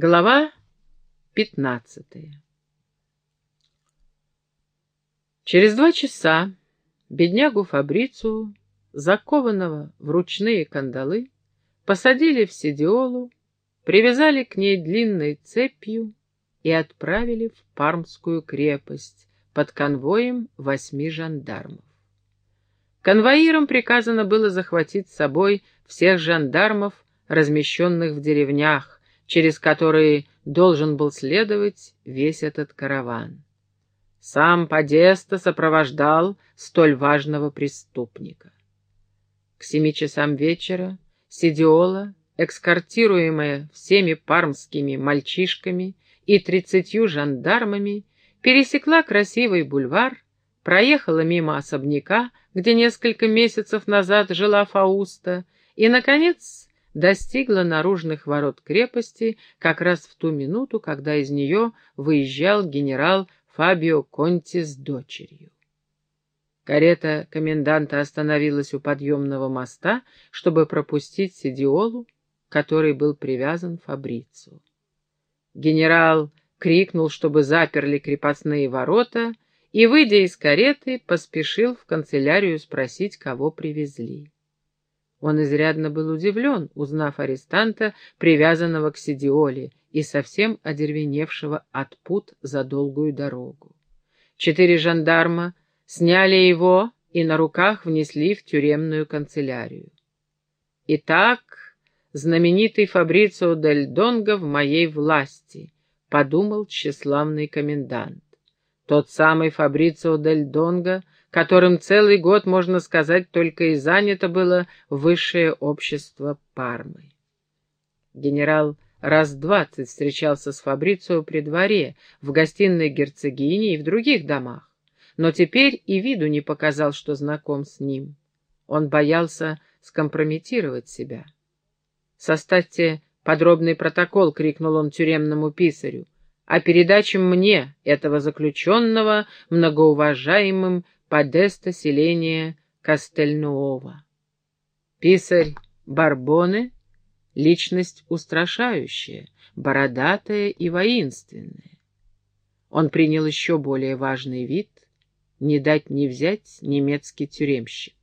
Глава пятнадцатая Через два часа беднягу Фабрицу, закованного в ручные кандалы, посадили в сидиолу, привязали к ней длинной цепью и отправили в Пармскую крепость под конвоем восьми жандармов. Конвоирам приказано было захватить с собой всех жандармов, размещенных в деревнях, через которые должен был следовать весь этот караван. Сам Подеста сопровождал столь важного преступника. К семи часам вечера Сидиола, экскортируемая всеми пармскими мальчишками и тридцатью жандармами, пересекла красивый бульвар, проехала мимо особняка, где несколько месяцев назад жила Фауста, и, наконец, достигла наружных ворот крепости как раз в ту минуту, когда из нее выезжал генерал Фабио Конти с дочерью. Карета коменданта остановилась у подъемного моста, чтобы пропустить Сидиолу, который был привязан Фабрицу. Генерал крикнул, чтобы заперли крепостные ворота, и, выйдя из кареты, поспешил в канцелярию спросить, кого привезли. Он изрядно был удивлен, узнав арестанта, привязанного к Сидиоле, и совсем одервеневшего от пут за долгую дорогу. Четыре жандарма сняли его и на руках внесли в тюремную канцелярию. «Итак, знаменитый Фабрицио Дель Донго в моей власти», — подумал тщеславный комендант. Тот самый Фабрицио Дель Донго, которым целый год, можно сказать, только и занято было высшее общество Пармы. Генерал раз двадцать встречался с Фабрицио при дворе, в гостиной герцогини и в других домах, но теперь и виду не показал, что знаком с ним. Он боялся скомпрометировать себя. «Составьте подробный протокол», — крикнул он тюремному писарю, «о передаче мне, этого заключенного, многоуважаемым Подеста селения Кастельнуова». Писарь Барбоне личность устрашающая, бородатая и воинственная. Он принял еще более важный вид — не дать не взять немецкий тюремщик.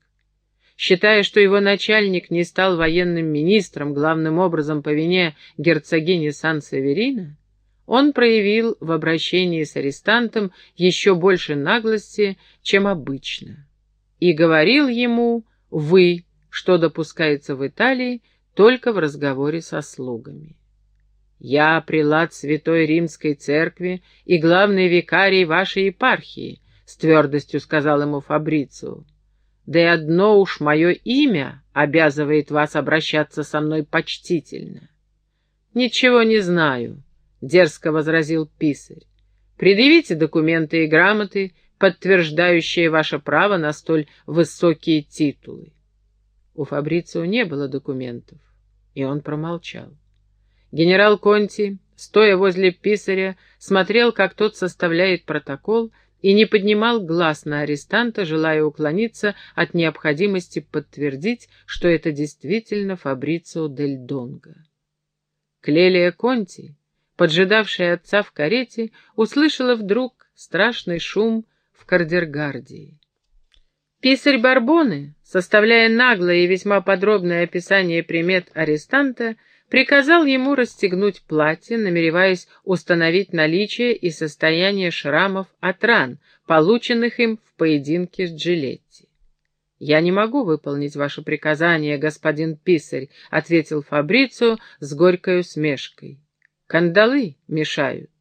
Считая, что его начальник не стал военным министром, главным образом по вине герцогини Сан-Северина, он проявил в обращении с арестантом еще больше наглости, чем обычно, и говорил ему «вы», что допускается в Италии, только в разговоре со слугами. «Я прилад Святой Римской Церкви и главный викарий вашей епархии», — с твердостью сказал ему Фабрицио. «Да и одно уж мое имя обязывает вас обращаться со мной почтительно». «Ничего не знаю», — дерзко возразил писарь. «Предъявите документы и грамоты, подтверждающие ваше право на столь высокие титулы». У Фабрицио не было документов и он промолчал. Генерал Конти, стоя возле писаря, смотрел, как тот составляет протокол, и не поднимал глаз на арестанта, желая уклониться от необходимости подтвердить, что это действительно Фабрицио дель Донго. Клелия Конти, поджидавшая отца в карете, услышала вдруг страшный шум в кардергардии. Писарь Барбоны, составляя наглое и весьма подробное описание примет арестанта, приказал ему расстегнуть платье, намереваясь установить наличие и состояние шрамов от ран, полученных им в поединке с Джилетти. «Я не могу выполнить ваше приказание, господин писарь», — ответил Фабрицу с горькой усмешкой. «Кандалы мешают».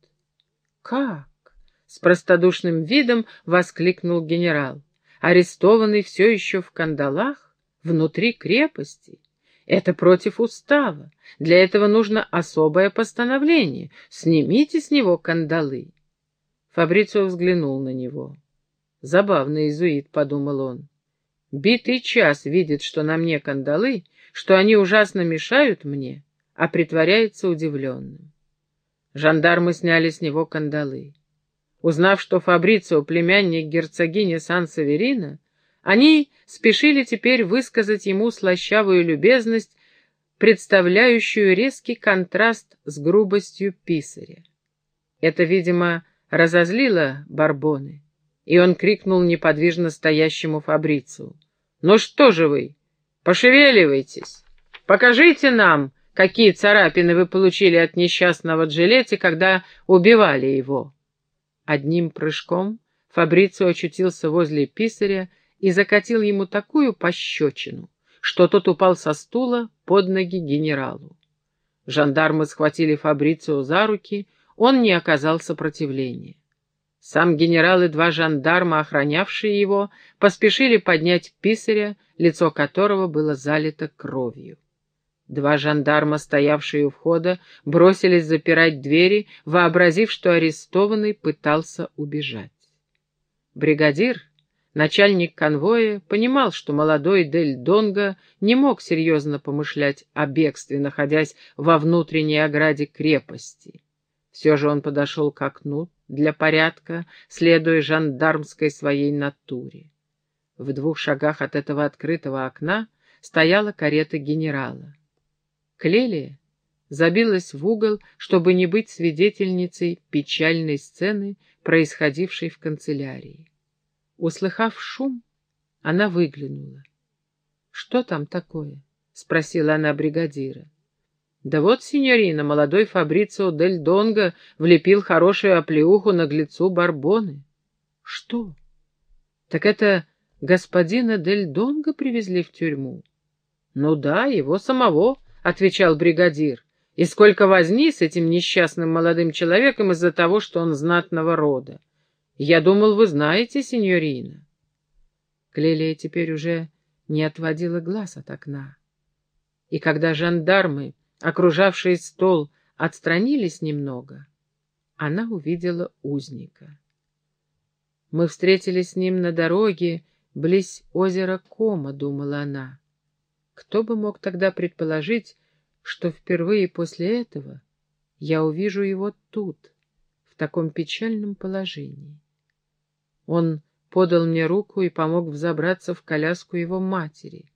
«Как?» — с простодушным видом воскликнул генерал арестованный все еще в кандалах, внутри крепости. Это против устава. Для этого нужно особое постановление. Снимите с него кандалы. Фабрицио взглянул на него. Забавный изуит, подумал он. Битый час видит, что на мне кандалы, что они ужасно мешают мне, а притворяется удивленным. Жандармы сняли с него кандалы. Узнав, что Фабрицио — племянник герцогини Сан-Саверина, они спешили теперь высказать ему слащавую любезность, представляющую резкий контраст с грубостью писаря. Это, видимо, разозлило Барбоны, и он крикнул неподвижно стоящему Фабрицу. «Ну что же вы? Пошевеливайтесь! Покажите нам, какие царапины вы получили от несчастного Джилетти, когда убивали его!» Одним прыжком Фабрицио очутился возле писаря и закатил ему такую пощечину, что тот упал со стула под ноги генералу. Жандармы схватили Фабрицио за руки, он не оказал сопротивления. Сам генерал и два жандарма, охранявшие его, поспешили поднять писаря, лицо которого было залито кровью. Два жандарма, стоявшие у входа, бросились запирать двери, вообразив, что арестованный пытался убежать. Бригадир, начальник конвоя, понимал, что молодой Дель Донго не мог серьезно помышлять о бегстве, находясь во внутренней ограде крепости. Все же он подошел к окну для порядка, следуя жандармской своей натуре. В двух шагах от этого открытого окна стояла карета генерала. Клелия забилась в угол, чтобы не быть свидетельницей печальной сцены, происходившей в канцелярии. Услыхав шум, она выглянула. «Что там такое?» — спросила она бригадира. Да вот, синьорина, молодой Фабрицио Дель Донго влепил хорошую оплеуху наглецу Барбоны. Что? Так это господина Дель Донго привезли в тюрьму? Ну да, его самого, — отвечал бригадир. И сколько возни с этим несчастным молодым человеком из-за того, что он знатного рода. Я думал, вы знаете, синьорина. Клелия теперь уже не отводила глаз от окна. И когда жандармы окружавшие стол, отстранились немного, она увидела узника. Мы встретились с ним на дороге, близ озера Кома, думала она. Кто бы мог тогда предположить, что впервые после этого я увижу его тут, в таком печальном положении. Он подал мне руку и помог взобраться в коляску его матери.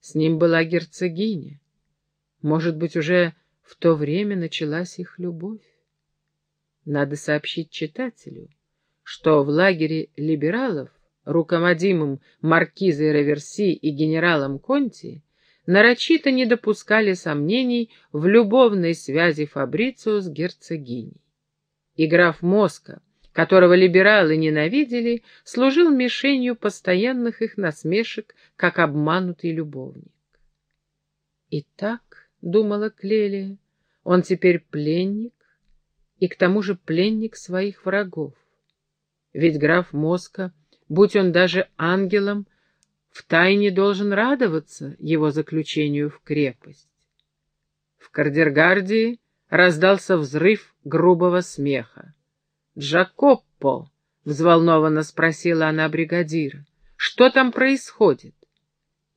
С ним была герцогиня. Может быть, уже в то время началась их любовь. Надо сообщить читателю, что в лагере либералов, руководимым маркизой Раверси и генералом Конти, нарочито не допускали сомнений в любовной связи Фабрицио с герцогиней. И граф Моска, которого либералы ненавидели, служил мишенью постоянных их насмешек, как обманутый любовник. Итак, — думала Клелия, — он теперь пленник, и к тому же пленник своих врагов. Ведь граф Моска, будь он даже ангелом, втайне должен радоваться его заключению в крепость. В Кардергардии раздался взрыв грубого смеха. «Джакоппо!» — взволнованно спросила она бригадира. «Что там происходит?»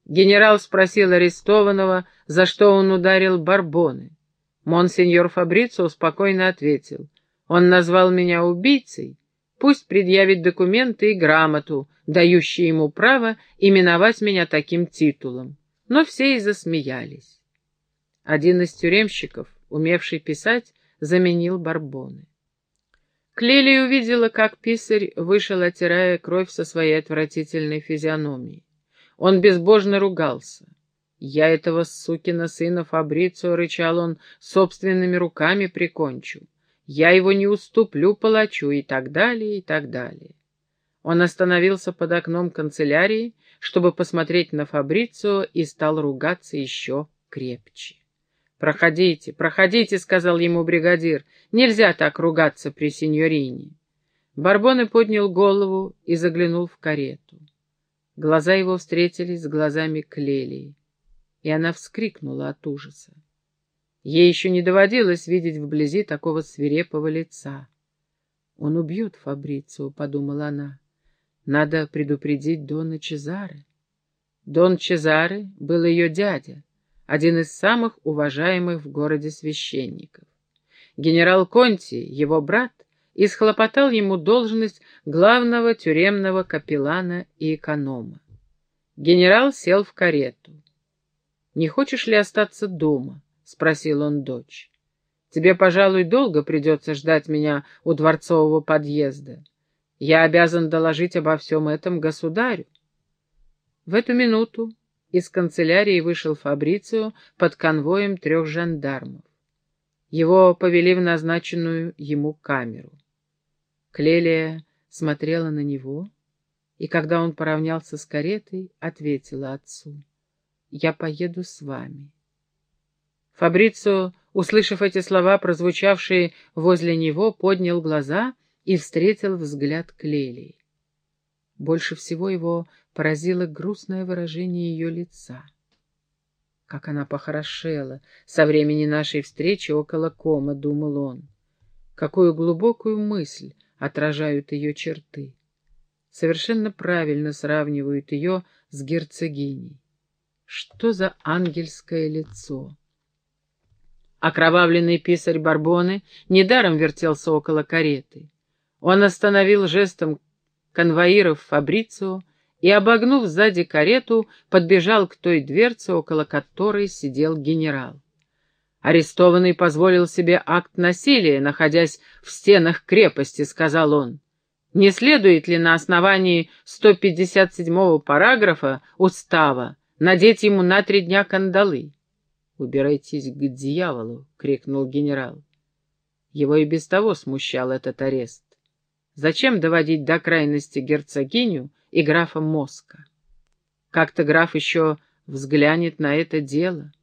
Генерал спросил арестованного, за что он ударил Барбоны. Монсеньор Фабрицио спокойно ответил. Он назвал меня убийцей. Пусть предъявит документы и грамоту, дающие ему право именовать меня таким титулом. Но все и засмеялись. Один из тюремщиков, умевший писать, заменил Барбоны. Клели увидела, как писарь вышел, отирая кровь со своей отвратительной физиономией. Он безбожно ругался. «Я этого сукина сына Фабрицио, — рычал он, — собственными руками прикончу. Я его не уступлю палачу» и так далее, и так далее. Он остановился под окном канцелярии, чтобы посмотреть на Фабрицио, и стал ругаться еще крепче. «Проходите, проходите», — сказал ему бригадир. «Нельзя так ругаться при сеньорине». Барбоне поднял голову и заглянул в карету. Глаза его встретились с глазами Клелии, и она вскрикнула от ужаса. Ей еще не доводилось видеть вблизи такого свирепого лица. «Он убьет Фабрицию», — подумала она. «Надо предупредить Дона Чезаре». Дон Чезаре был ее дядя, один из самых уважаемых в городе священников. Генерал Конти, его брат, и схлопотал ему должность главного тюремного капеллана и эконома. Генерал сел в карету. «Не хочешь ли остаться дома?» — спросил он дочь. «Тебе, пожалуй, долго придется ждать меня у дворцового подъезда. Я обязан доложить обо всем этом государю». В эту минуту из канцелярии вышел Фабрицио под конвоем трех жандармов. Его повели в назначенную ему камеру. Клелия смотрела на него, и когда он поравнялся с каретой, ответила отцу, «Я поеду с вами». Фабрицио, услышав эти слова, прозвучавшие возле него, поднял глаза и встретил взгляд Клелии. Больше всего его поразило грустное выражение ее лица. Как она похорошела со времени нашей встречи около кома, думал он. Какую глубокую мысль отражают ее черты. Совершенно правильно сравнивают ее с герцогиней. Что за ангельское лицо! Окровавленный писарь Барбоны недаром вертелся около кареты. Он остановил жестом конвоиров Фабрицио и, обогнув сзади карету, подбежал к той дверце, около которой сидел генерал. Арестованный позволил себе акт насилия, находясь в стенах крепости, сказал он. Не следует ли на основании 157-го параграфа устава надеть ему на три дня кандалы? «Убирайтесь к дьяволу!» — крикнул генерал. Его и без того смущал этот арест. Зачем доводить до крайности герцогиню и графа Моска? Как-то граф еще взглянет на это дело.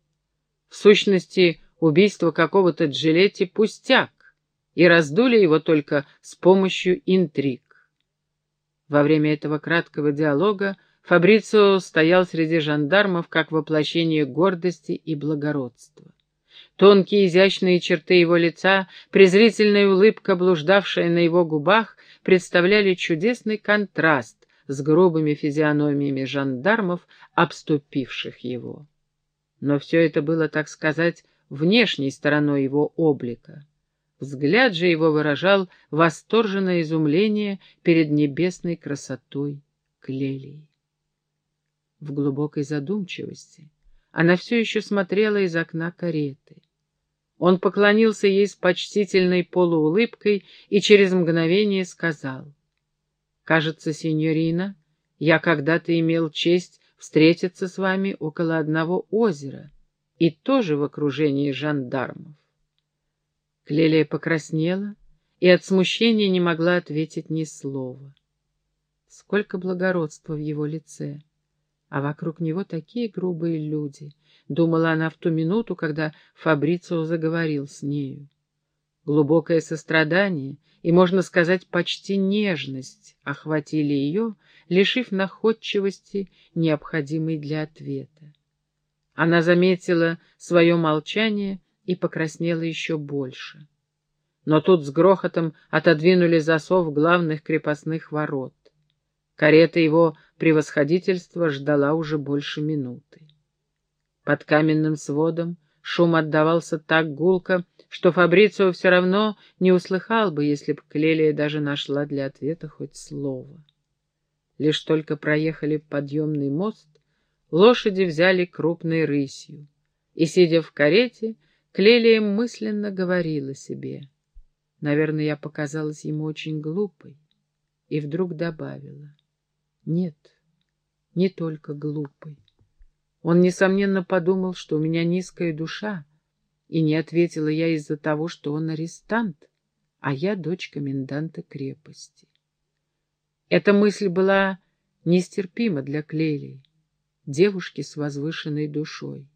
В сущности, убийство какого-то Джилетти пустяк, и раздули его только с помощью интриг. Во время этого краткого диалога Фабрицио стоял среди жандармов как воплощение гордости и благородства. Тонкие изящные черты его лица, презрительная улыбка, блуждавшая на его губах, представляли чудесный контраст с грубыми физиономиями жандармов, обступивших его. Но все это было, так сказать, внешней стороной его облика. Взгляд же его выражал восторженное изумление перед небесной красотой Клелии. В глубокой задумчивости она все еще смотрела из окна кареты. Он поклонился ей с почтительной полуулыбкой и через мгновение сказал. «Кажется, сеньорина, я когда-то имел честь встретиться с вами около одного озера и тоже в окружении жандармов». Клелия покраснела и от смущения не могла ответить ни слова. Сколько благородства в его лице! А вокруг него такие грубые люди, — думала она в ту минуту, когда Фабрицио заговорил с нею. Глубокое сострадание и, можно сказать, почти нежность охватили ее, лишив находчивости, необходимой для ответа. Она заметила свое молчание и покраснела еще больше. Но тут с грохотом отодвинули засов главных крепостных ворот. Карета его превосходительства ждала уже больше минуты. Под каменным сводом шум отдавался так гулко, что Фабрицио все равно не услыхал бы, если бы Клелия даже нашла для ответа хоть слово. Лишь только проехали подъемный мост, лошади взяли крупной рысью, и, сидя в карете, Клелия мысленно говорила себе. Наверное, я показалась ему очень глупой, и вдруг добавила. Нет, не только глупый. Он, несомненно, подумал, что у меня низкая душа, и не ответила я из-за того, что он арестант, а я дочь коменданта крепости. Эта мысль была нестерпима для Клелии, девушки с возвышенной душой.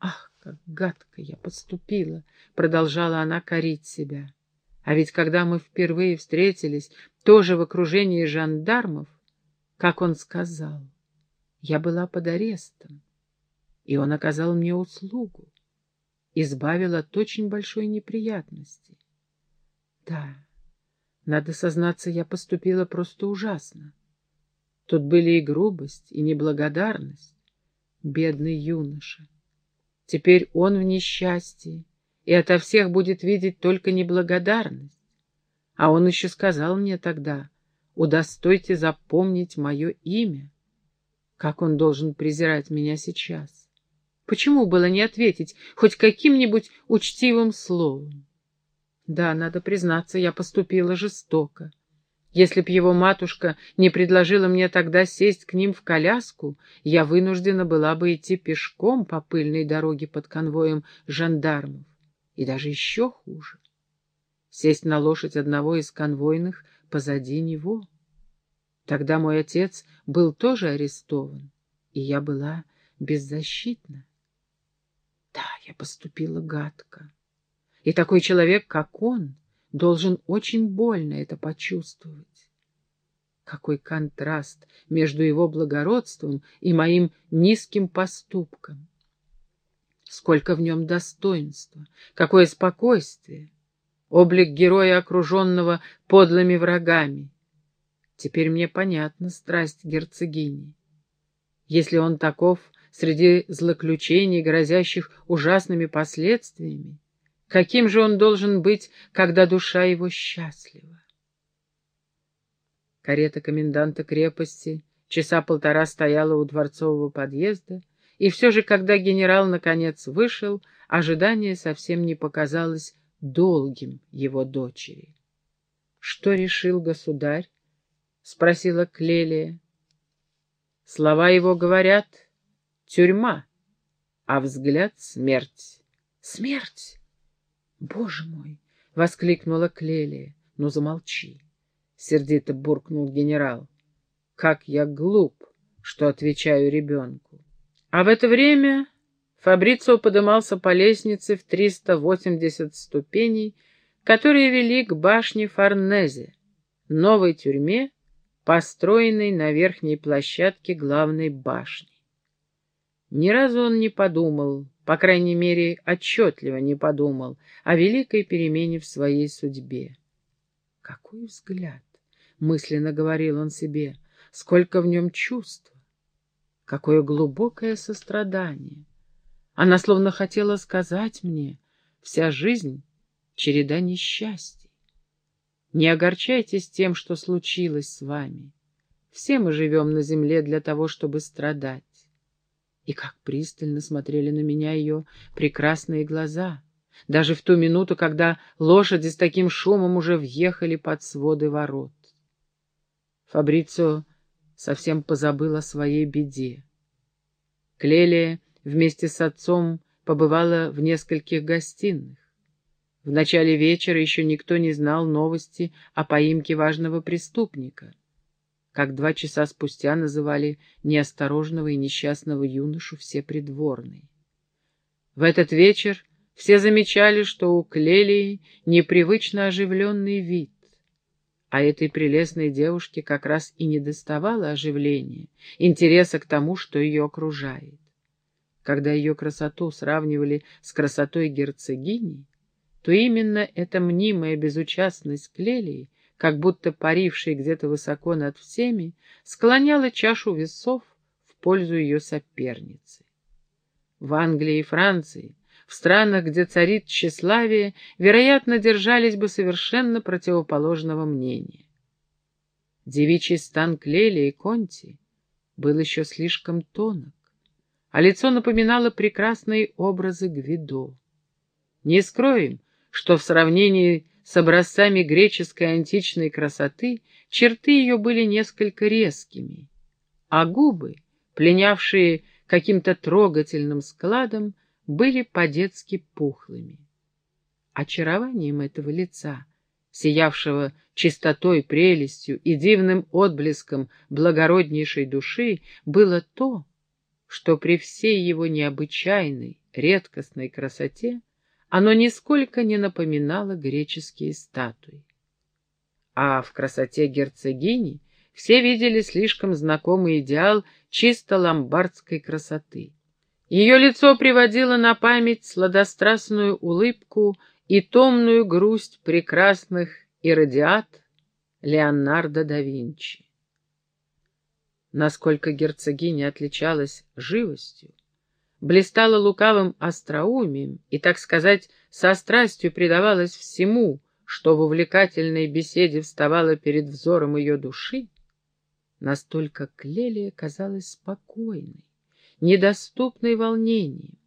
«Ах, как гадко я поступила!» — продолжала она корить себя. «А ведь когда мы впервые встретились, тоже в окружении жандармов, как он сказал, я была под арестом, и он оказал мне услугу, избавил от очень большой неприятности. Да, надо сознаться, я поступила просто ужасно. Тут были и грубость, и неблагодарность. Бедный юноша. Теперь он в несчастье, и ото всех будет видеть только неблагодарность. А он еще сказал мне тогда, удостойте запомнить мое имя. Как он должен презирать меня сейчас? Почему было не ответить хоть каким-нибудь учтивым словом? Да, надо признаться, я поступила жестоко. Если б его матушка не предложила мне тогда сесть к ним в коляску, я вынуждена была бы идти пешком по пыльной дороге под конвоем жандармов. И даже еще хуже — сесть на лошадь одного из конвойных позади него. Тогда мой отец был тоже арестован, и я была беззащитна. Да, я поступила гадко. И такой человек, как он, должен очень больно это почувствовать. Какой контраст между его благородством и моим низким поступком. Сколько в нем достоинства, какое спокойствие, облик героя, окруженного подлыми врагами. Теперь мне понятна страсть герцогини. Если он таков среди злоключений, грозящих ужасными последствиями, каким же он должен быть, когда душа его счастлива? Карета коменданта крепости часа полтора стояла у дворцового подъезда, и все же, когда генерал наконец вышел, ожидание совсем не показалось долгим его дочери. — Что решил государь? — спросила Клелия. Слова его говорят «тюрьма», а взгляд — смерть. «Смерть! Боже мой!» — воскликнула Клелия. «Ну, замолчи!» — сердито буркнул генерал. «Как я глуп, что отвечаю ребенку!» А в это время Фабрицио подымался по лестнице в 380 ступеней, которые вели к башне Форнезе, новой тюрьме, построенной на верхней площадке главной башни. Ни разу он не подумал, по крайней мере, отчетливо не подумал о великой перемене в своей судьбе. «Какой взгляд!» — мысленно говорил он себе. «Сколько в нем чувства! Какое глубокое сострадание! Она словно хотела сказать мне, вся жизнь — череда несчастий. Не огорчайтесь тем, что случилось с вами. Все мы живем на земле для того, чтобы страдать. И как пристально смотрели на меня ее прекрасные глаза, даже в ту минуту, когда лошади с таким шумом уже въехали под своды ворот. Фабрицио совсем позабыл о своей беде. Клелия вместе с отцом побывала в нескольких гостиных. В начале вечера еще никто не знал новости о поимке важного преступника, как два часа спустя называли неосторожного и несчастного юношу все придворные. В этот вечер все замечали, что у Клелии непривычно оживленный вид, а этой прелестной девушке как раз и не доставало оживления, интереса к тому, что ее окружает. Когда ее красоту сравнивали с красотой герцогини, то именно эта мнимая безучастность Клелии, как будто парившей где-то высоко над всеми, склоняла чашу весов в пользу ее соперницы. В Англии и Франции, в странах, где царит тщеславие, вероятно, держались бы совершенно противоположного мнения. Девичий стан Клелии и Конти был еще слишком тонок, а лицо напоминало прекрасные образы Гвидо. Не скроем, что в сравнении с образцами греческой античной красоты черты ее были несколько резкими, а губы, пленявшие каким-то трогательным складом, были по-детски пухлыми. Очарованием этого лица, сиявшего чистотой, прелестью и дивным отблеском благороднейшей души, было то, что при всей его необычайной, редкостной красоте оно нисколько не напоминало греческие статуи. А в красоте герцогини все видели слишком знакомый идеал чисто ломбардской красоты. Ее лицо приводило на память сладострастную улыбку и томную грусть прекрасных иродиат Леонардо да Винчи. Насколько герцогиня отличалась живостью, блистала лукавым остроумием и, так сказать, со страстью предавалась всему, что в увлекательной беседе вставало перед взором ее души, настолько Клелия казалась спокойной, недоступной волнением,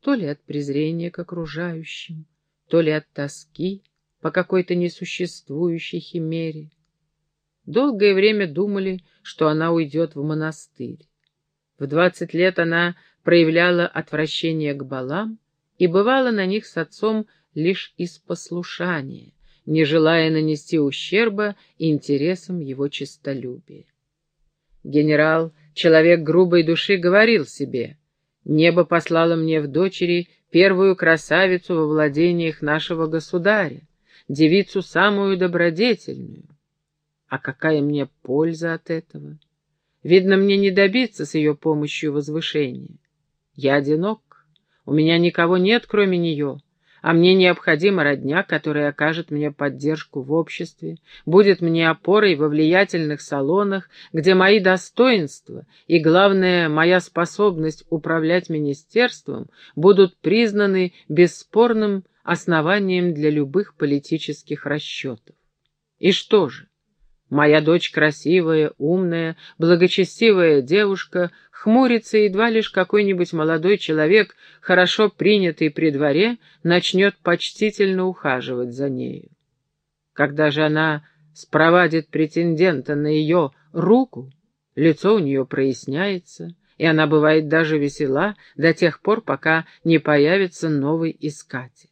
то ли от презрения к окружающим, то ли от тоски по какой-то несуществующей химере. Долгое время думали, что она уйдет в монастырь. В двадцать лет она проявляла отвращение к балам и бывала на них с отцом лишь из послушания, не желая нанести ущерба интересам его честолюбия. Генерал, человек грубой души, говорил себе, «Небо послало мне в дочери первую красавицу во владениях нашего государя, девицу самую добродетельную. А какая мне польза от этого? Видно, мне не добиться с ее помощью возвышения. Я одинок, у меня никого нет, кроме нее, а мне необходима родня, которая окажет мне поддержку в обществе, будет мне опорой во влиятельных салонах, где мои достоинства и, главное, моя способность управлять министерством будут признаны бесспорным основанием для любых политических расчетов. И что же? Моя дочь красивая, умная, благочестивая девушка, хмурится, едва лишь какой-нибудь молодой человек, хорошо принятый при дворе, начнет почтительно ухаживать за нею. Когда же она спровадит претендента на ее руку, лицо у нее проясняется, и она бывает даже весела до тех пор, пока не появится новый искатель.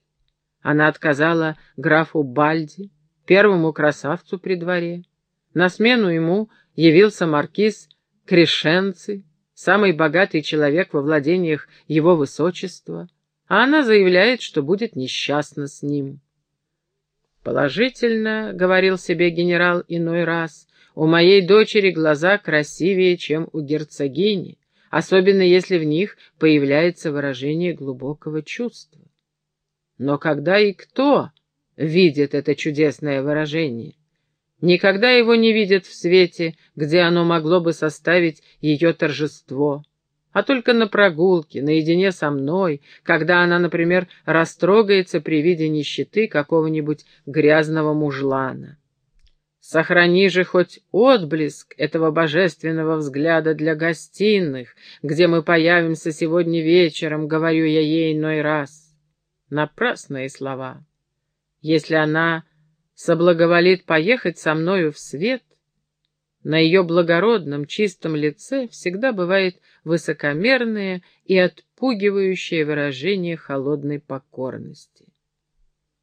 Она отказала графу Бальди, первому красавцу при дворе, на смену ему явился маркиз Крешенци, самый богатый человек во владениях его высочества, а она заявляет, что будет несчастна с ним. «Положительно», — говорил себе генерал иной раз, — «у моей дочери глаза красивее, чем у герцогини, особенно если в них появляется выражение глубокого чувства. Но когда и кто видит это чудесное выражение? Никогда его не видят в свете, где оно могло бы составить ее торжество, а только на прогулке, наедине со мной, когда она, например, растрогается при виде нищеты какого-нибудь грязного мужлана. Сохрани же хоть отблеск этого божественного взгляда для гостиных, где мы появимся сегодня вечером, говорю я ей иной раз. Напрасные слова. Если она соблаговолит поехать со мною в свет, на ее благородном, чистом лице всегда бывает высокомерное и отпугивающее выражение холодной покорности.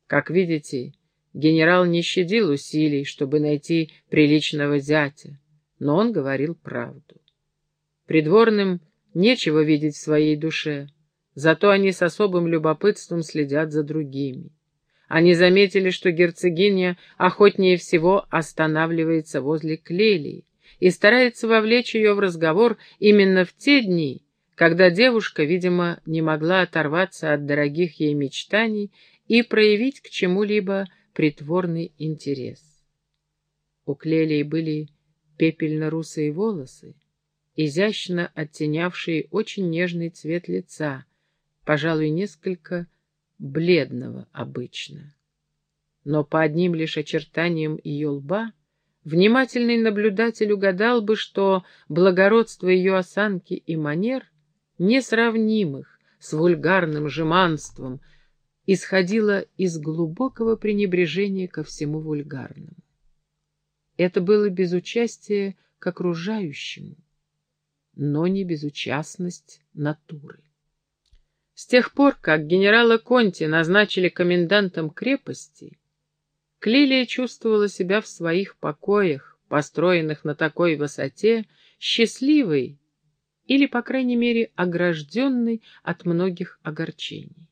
Как видите, генерал не щадил усилий, чтобы найти приличного зятя, но он говорил правду. Придворным нечего видеть в своей душе, зато они с особым любопытством следят за другими. Они заметили, что герцогиня охотнее всего останавливается возле Клелии и старается вовлечь ее в разговор именно в те дни, когда девушка, видимо, не могла оторваться от дорогих ей мечтаний и проявить к чему-либо притворный интерес. У Клелии были пепельно-русые волосы, изящно оттенявшие очень нежный цвет лица, пожалуй, несколько бледного обычно. Но по одним лишь очертаниям ее лба внимательный наблюдатель угадал бы, что благородство ее осанки и манер, несравнимых с вульгарным жеманством, исходило из глубокого пренебрежения ко всему вульгарному. Это было безучастие к окружающему, но не безучастность натуры. С тех пор, как генерала Конти назначили комендантом крепости, Клилия чувствовала себя в своих покоях, построенных на такой высоте, счастливой или, по крайней мере, огражденной от многих огорчений.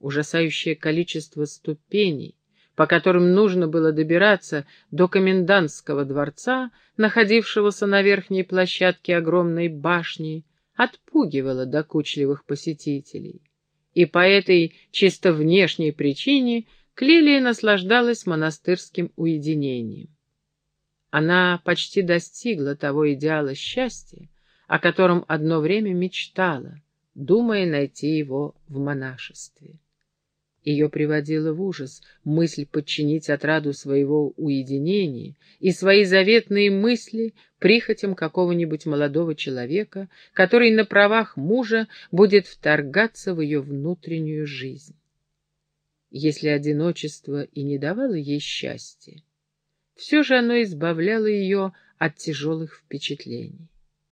Ужасающее количество ступеней, по которым нужно было добираться до комендантского дворца, находившегося на верхней площадке огромной башни, отпугивала докучливых посетителей. И по этой чисто внешней причине Клелия наслаждалась монастырским уединением. Она почти достигла того идеала счастья, о котором одно время мечтала, думая найти его в монашестве. Ее приводила в ужас мысль подчинить отраду своего уединения и свои заветные мысли прихотям какого-нибудь молодого человека, который на правах мужа будет вторгаться в ее внутреннюю жизнь. Если одиночество и не давало ей счастья, все же оно избавляло ее от тяжелых впечатлений.